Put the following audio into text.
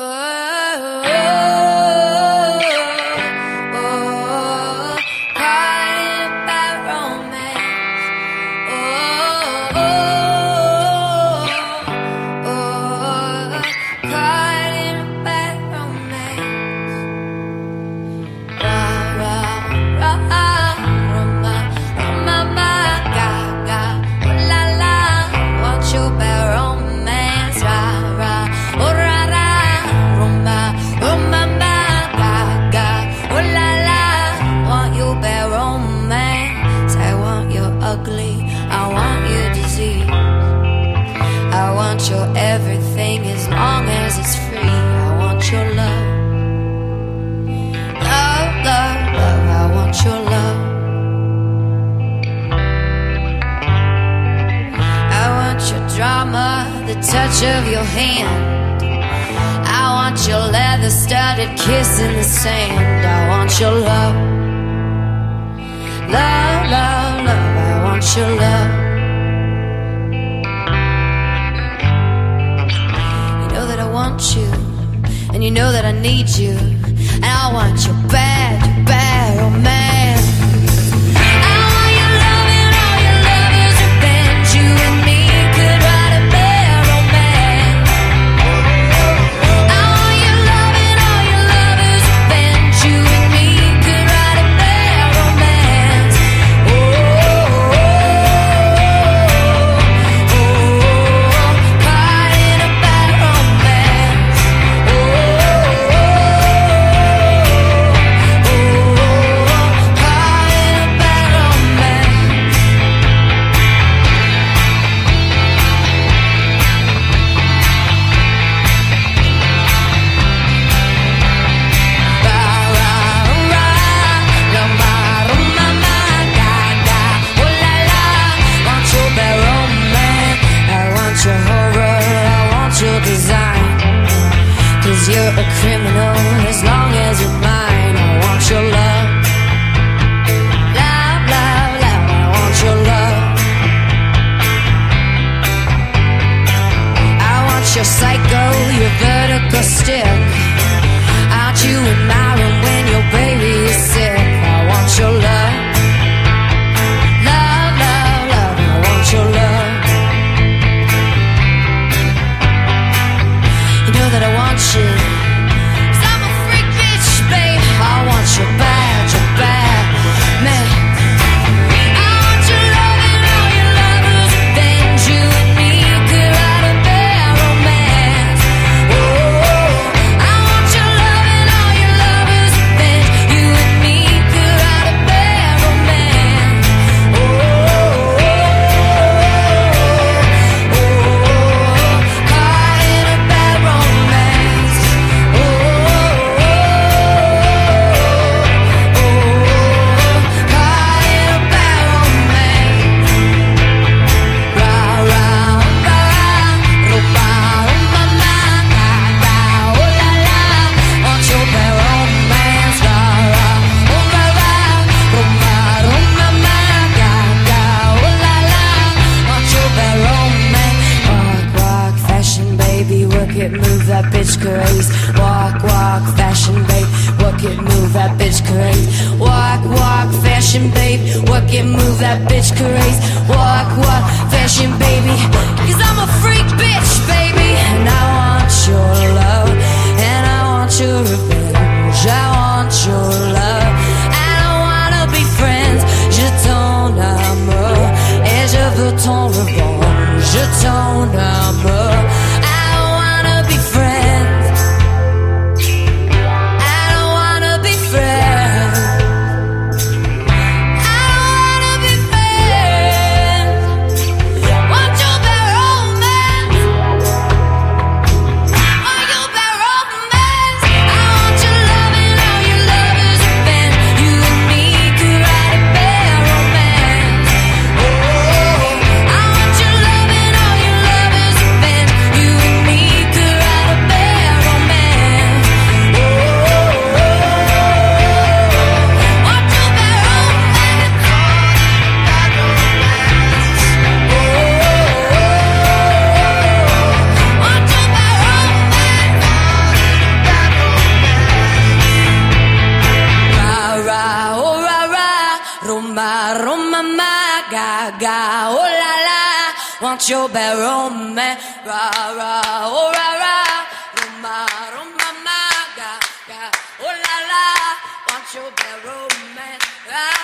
Uh. want your everything as long as it's free. I want your love. Love, love, love. I want your love. I want your drama, the touch of your hand. I want your leather studded kiss in the sand. I want your love. Love, love, love. I want your love. want you, and you know that I need you, and I want you bad, bad, oh man. A stick. Aren't you and my work it, move that bitch crazy. Walk, walk, fashion babe, work it, move that bitch crazy. Walk, walk, fashion babe, work it, move that bitch crazy. Walk, walk, fashion baby, i I'm a freak bitch baby. And I want your love, and I want your revenge, I want your mama gaga, oh la la, want your barrel, man. ra ra, oh ra ra, roma, roma, mama gaga, oh la la, want your barome, ra